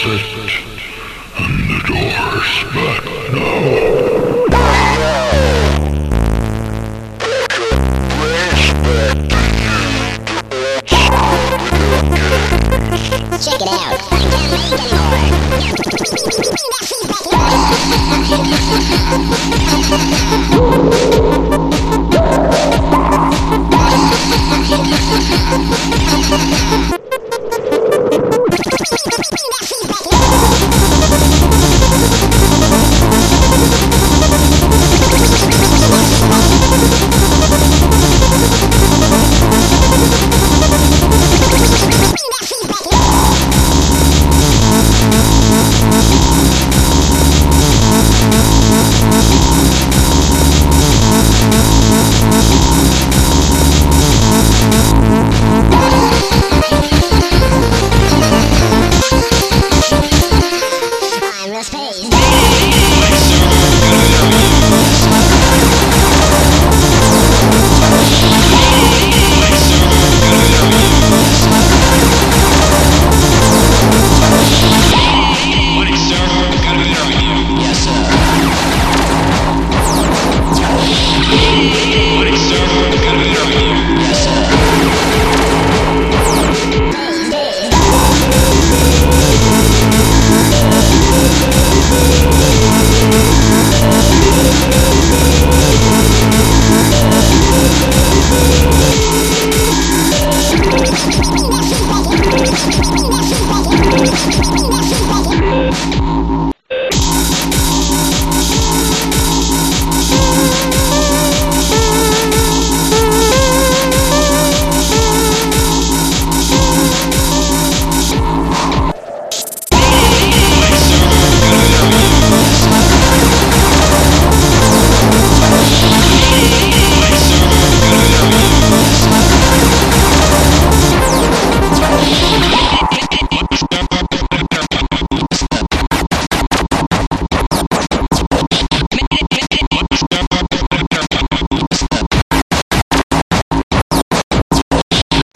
sit and the doors back now. Check it out. I can't make anymore.